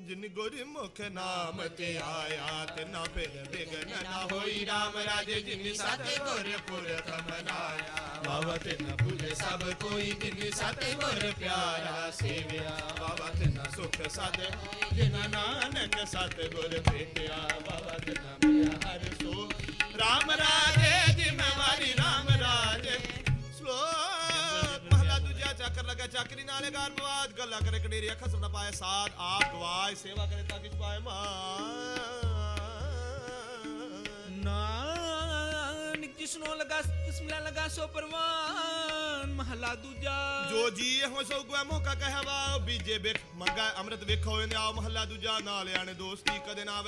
ਜਿਨ ਗੁਰਮੁਖ ਨਾਮ ਤੇ ਆਇਆ ਤੇ ਨਾ ਫਿਰ ਬਿਗਨ ਨਾ ਹੋਈ RAM ਰਾਜੇ, ਜਿਨ ਸਤਿ ਗੁਰ ਪੁਰ ਮਨਾਇਆ। ਬਾਬਾ ਤੇ ਨਾ ਭੁਲੇ ਸਭ ਕੋਈ, ਜਿਨ ਸਤਿ ਗੁਰ ਪਿਆਰਾ ਸੇਵਿਆ। ਬਾਬਾ ਤੇ ਨਾ ਸੁਖ ਸਦ, ਜਿਨ ਨਾਨਕ ਸਤਿ ਗੁਰ ਭੇਟਿਆ। ਬਾਬਾ ਤੇ ਨਾ ਮਿਲਿਆ ਹਰ ਸੋ। RAM ਰਾਜੇ ਜਿਮਵਾਰੀ RAM ਰਾਜੇ ਲਗਾ ਚੱਕਰੀ ਨਾਲੇ ਗਾਰ ਬਵਾਦ ਗੱਲਾਂ ਕਰੇ ਕਡੇਰੀ ਅੱਖਾਂ ਸੁਣਾ ਪਾਏ ਸਾਧ। ਆਪ ਗਵਾਏ ਸੇਵਾ ਕਰੇ ਤਾਂ ਕਿਛ ਪਾਏ ਮਾਨ। ਨਾਨਕ ਜਿਸਨੋਂ ਲਗਾ ਬਿਸਮਿਲ੍ਲਾ ਲਗਾ ਸੋ ਪਰਵਾਨ ਮਹਲਾ ਦੂਜਾ। ਜੋ ਜੀ ਹੋ ਸੋ ਗੁਆ ਮੋਕਾ ਕਹਵਾ ਬੀਜੇ ਬਿਖ ਮੰਗਾ ਅੰਮ੍ਰਿਤ ਵੇਖੋ ਇਹਨੇ ਆ ਮਹੱਲਾ ਦੂਜਾ। ਨਾਲ ਆਣੇ ਦੋਸਤੀ ਕਦੇ ਨਾ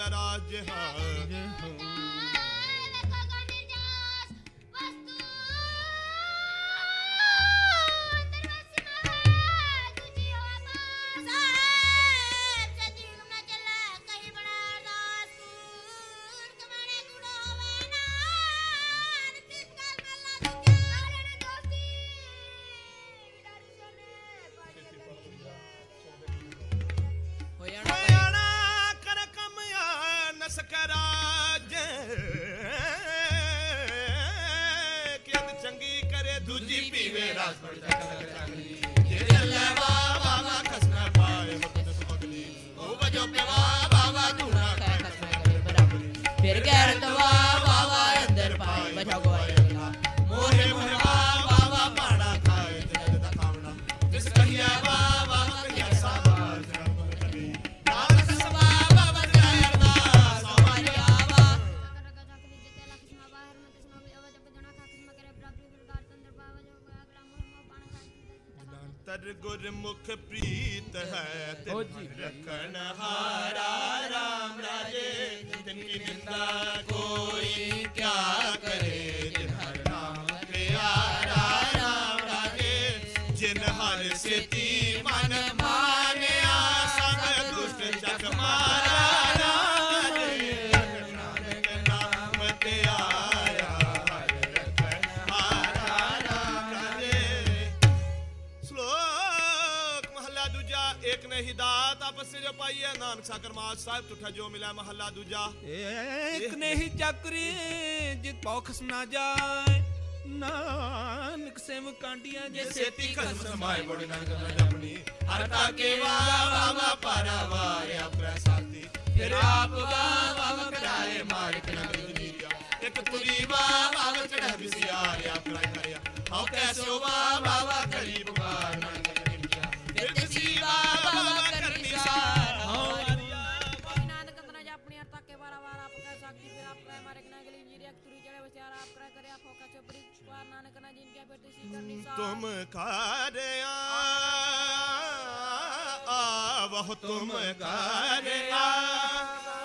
ਦੂਜੀ ਪੀਵੇ ਰਸ ਬੜ ਚੰਗੀ ਜੇ ਚੱਲੇ ਬਾਬਾ ਮਾ ਖਸਨਾ ਪਾਏ ਮਕਦ ਸੁਭਗਲੀ ਉਹ ਵਜੋ ਪਿਵਾ ਬਾਬਾ ਧੂਣਾ ਖਾਏ ਖਸਨਾ ਕਰੇ ਬਰਾਬਰੀ। ਫਿਰ ਗੈਰ ਤਵਾ ਬਾਵਾ ਅੰਦਰ ਪਾਈ ਬਚਾ ਗਵਾਏ ਤਰ ਗੁਰਮੁਖ ਪ੍ਰੀਤ ਹੈ। ਤੇ ਰਖਣ ਹਾਰਾ ਰਾਮ ਰਾਜੇ। ਤਿਨ ਕੀ ਨਿੰਦਾ ਆਪਸ ਜੋ ਪਾਈ ਹੈ ਨਾਨਕ ਸਾਕਰ ਮਾਜ ਸਾਹਿਬ ਤੁਠਾ ਜੋ ਮਿਲਾ ਮਹੱਲਾ ਦੂਜਾ। ਇੱਕ ਨਹੀਂ ਚੱਕਰੀ ਜਿਤ ਪਉ ਖਸਮ ਜਾਏ। ਨਾਨਕ ਸੇਵ ਕਾਂਡੀਆਂ ਜੇ ਸੇਤੀ ਖਸਮ ਸਮਾਏ ਬੋੜੇ ਨਾਨਕ ਨਾ ਜਪਣੀ। ਹਰ ਤਾ ਕੇ ਵਾ ਵਾ ਪਾਰਾ ਵਾਰਿਆ ਪ੍ਰਸਾਦੀ ਫਿਰ ਆਪ ਵਾ ਵਾ ਕਰਾਏ ਮਾਰਿਕ ਨਾ ਦੁਨੀਆ ਇੱਕ ਤੁਰੀ ਵਾ ਵਾ ਚੜਾ ਬਿਸਿਆਰਿਆ ਕਰਾਇ ਕਰਿਆ। ਹਉ ਕੈਸੋ ਵਾ ਵਾ ਤੁਮ ਕਾਰਿਆ ਆਵਹੁ ਤੁਮ ਕਾਰਿਆ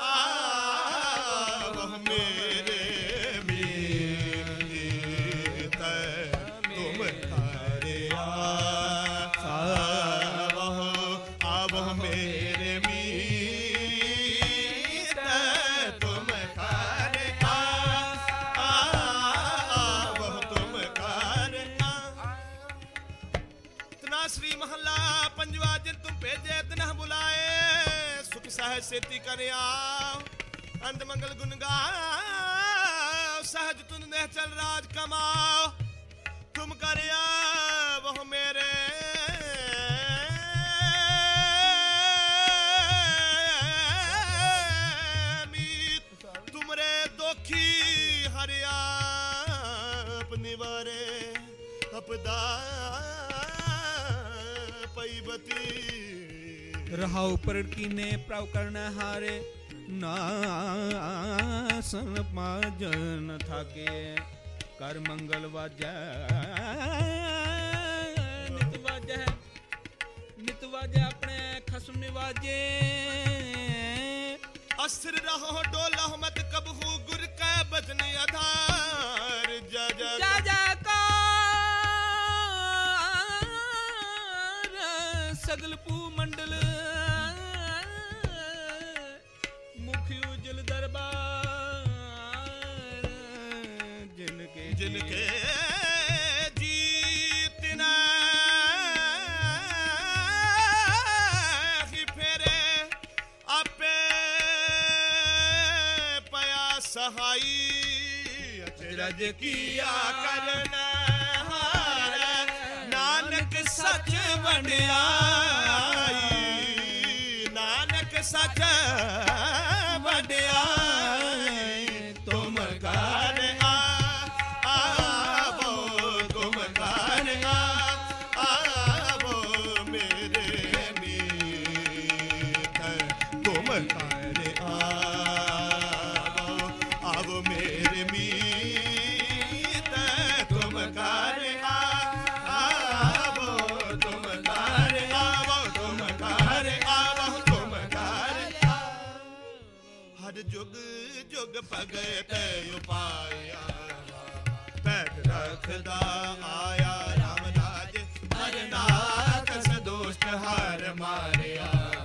ਆਵਹੁ ਮੇਰੇ ਸ੍ਰੀ ਮਹੱਲਾ, ਪੰਜਵਾ ਜਿਨ ਤੁਮ ਭੇਜੇ ਤਨਹ ਬੁਲਾਏ। ਸੁਖ ਸਹਿਜ ਸੇਤੀ ਕਰਿਆ। ਅੰਤ ਮੰਗਲ ਗੁਣ ਗਾਓ, ਸਹਜ ਤੁਨ ਨਹਿ ਚਲ ਰਾਜ ਕਮਾਓ। ਤੁਮ ਕਰਿਆ ਬਹੁ ਮੇਰੇ। ਮੀਤ ਹਰਿਆ ਆਪਣੀ ਵਾਰੇ ਅਪਦਾ ਰਹਾਉ ਪਰ ਕੀਨੇ ਪ੍ਰਭ ਕਰਨ ਹਾਰੇ, ਨਾਸਨ ਮਾਜਨ ਥਾਕੇ। ਕਰ ਮੰਗਲ ਵਾਜੈ, ਨਿਤ ਵਾਜੈ ਨਿਤ ਵਾਜੈ ਆਪਣੇ ਖਸਮ ਨਿਵਾਜੇ। ਅਸਰ ਰਹੋ ਡੋਲਾ ਮਤ ਕਬਹੂ ਗੁਰ ਕੈ ਬਚਨ ਆਧਾਰ जिनके जीतना ही फेरे आपे पया सहाई अचरज किया करना नानक सच बनया नानक सच ਭਗਤ ਉਪਾਇਆ ਪੈਟ ਰੱਖਦਾ ਆਇਆ ਰਾਮ ਰਾਜ ਹਰਨਾਥ ਸਦੋਸ਼ਟ ਹਰ ਮਾਰਿਆ।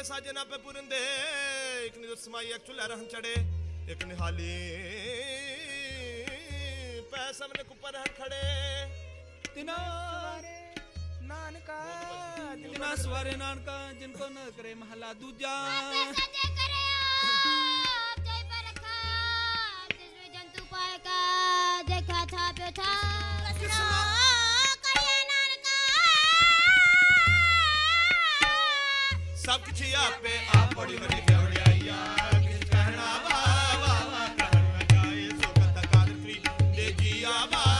ላለ ሳጀና በቡን እንደ እቅኒ ዶት ስማያችሁ ለራህን ጨዴ እቅኒ ሃሊ ਪੈਸਮਨ ਕੁਪਰ ਹਰ ਖੜੇ ਦਿਨਾ ਨਾਨਕਾ ਦਿਨਾ ਸਵਾਰੇ ਨਾਨਕਾ ਜਿਨ ਕੋ ਨ ਕਰੇ ਮਹਲਾ ਦੂਜਾ। ਜੰਤੂ ਪਾਇ ਕਾ ਦੇਖਾ ਥਾ ਪਿਓ ਥਾ। ਆਪੇ ਆਪ ਬੜੀ ਵੱਡੀ ਖਵੜਿਆਈਆ ਕਿਸ ਕਹਿਣਾ ਵਾ ਵਾ ਵਾ ਕਹਿਣ ਲਗਾਏ ਸੋ ਕਤ ਕਾਦਰ ਕਰੀ ਦੇ ਜੀਆ ਵਾ